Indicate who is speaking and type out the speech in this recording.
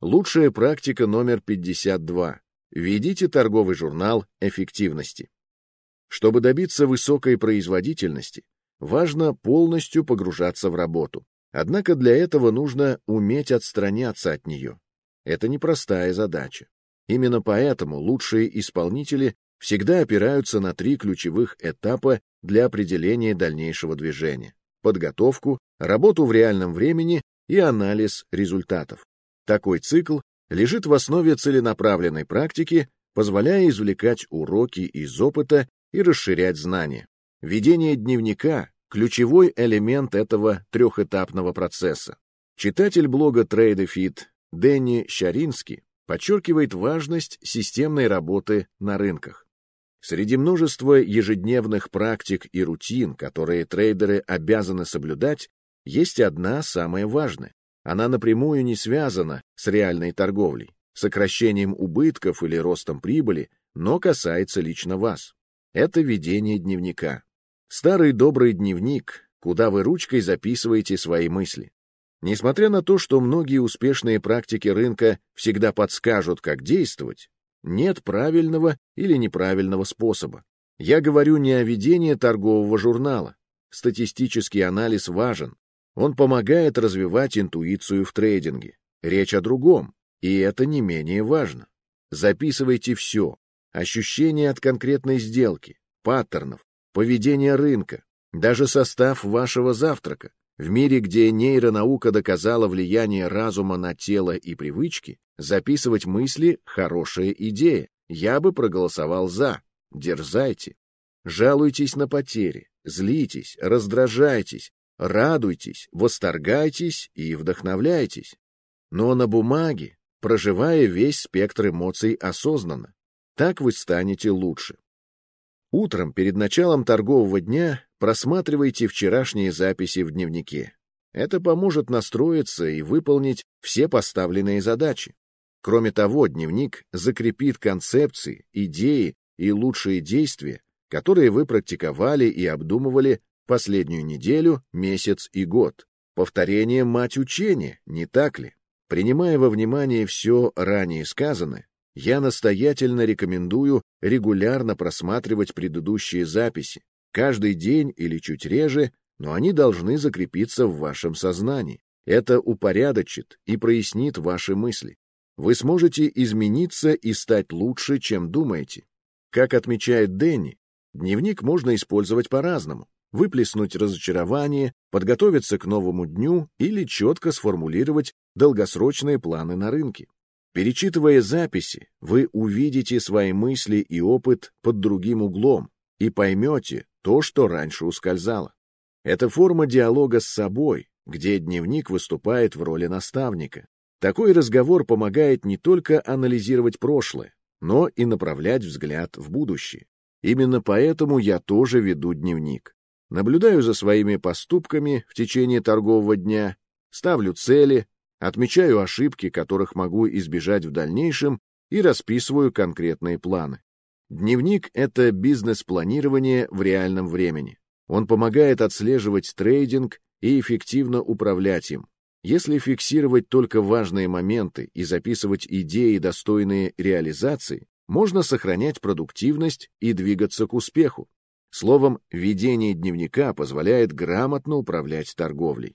Speaker 1: Лучшая практика номер 52. Ведите торговый журнал эффективности. Чтобы добиться высокой производительности, важно полностью погружаться в работу. Однако для этого нужно уметь отстраняться от нее. Это непростая задача. Именно поэтому лучшие исполнители всегда опираются на три ключевых этапа для определения дальнейшего движения – подготовку, работу в реальном времени и анализ результатов. Такой цикл лежит в основе целенаправленной практики, позволяя извлекать уроки из опыта и расширять знания. Ведение дневника – ключевой элемент этого трехэтапного процесса. Читатель блога TradeFit Дэнни Щаринский подчеркивает важность системной работы на рынках. Среди множества ежедневных практик и рутин, которые трейдеры обязаны соблюдать, есть одна самая важная. Она напрямую не связана с реальной торговлей, сокращением убытков или ростом прибыли, но касается лично вас. Это ведение дневника. Старый добрый дневник, куда вы ручкой записываете свои мысли. Несмотря на то, что многие успешные практики рынка всегда подскажут, как действовать, нет правильного или неправильного способа. Я говорю не о ведении торгового журнала. Статистический анализ важен. Он помогает развивать интуицию в трейдинге. Речь о другом, и это не менее важно. Записывайте все. Ощущения от конкретной сделки, паттернов, поведения рынка, даже состав вашего завтрака. В мире, где нейронаука доказала влияние разума на тело и привычки, записывать мысли — хорошая идея. Я бы проголосовал «за». Дерзайте. Жалуйтесь на потери, злитесь, раздражайтесь, радуйтесь, восторгайтесь и вдохновляйтесь. Но на бумаге, проживая весь спектр эмоций осознанно. Так вы станете лучше. Утром перед началом торгового дня просматривайте вчерашние записи в дневнике. Это поможет настроиться и выполнить все поставленные задачи. Кроме того, дневник закрепит концепции, идеи и лучшие действия, которые вы практиковали и обдумывали последнюю неделю, месяц и год. Повторение — мать учения, не так ли? Принимая во внимание все ранее сказанное, я настоятельно рекомендую регулярно просматривать предыдущие записи, каждый день или чуть реже, но они должны закрепиться в вашем сознании. Это упорядочит и прояснит ваши мысли. Вы сможете измениться и стать лучше, чем думаете. Как отмечает Дэнни, дневник можно использовать по-разному. Выплеснуть разочарование, подготовиться к новому дню или четко сформулировать долгосрочные планы на рынке. Перечитывая записи, вы увидите свои мысли и опыт под другим углом и поймете то, что раньше ускользало. Это форма диалога с собой, где дневник выступает в роли наставника. Такой разговор помогает не только анализировать прошлое, но и направлять взгляд в будущее. Именно поэтому я тоже веду дневник. Наблюдаю за своими поступками в течение торгового дня, ставлю цели, отмечаю ошибки, которых могу избежать в дальнейшем, и расписываю конкретные планы. Дневник — это бизнес-планирование в реальном времени. Он помогает отслеживать трейдинг и эффективно управлять им. Если фиксировать только важные моменты и записывать идеи, достойные реализации, можно сохранять продуктивность и двигаться к успеху. Словом, ведение дневника позволяет грамотно управлять торговлей.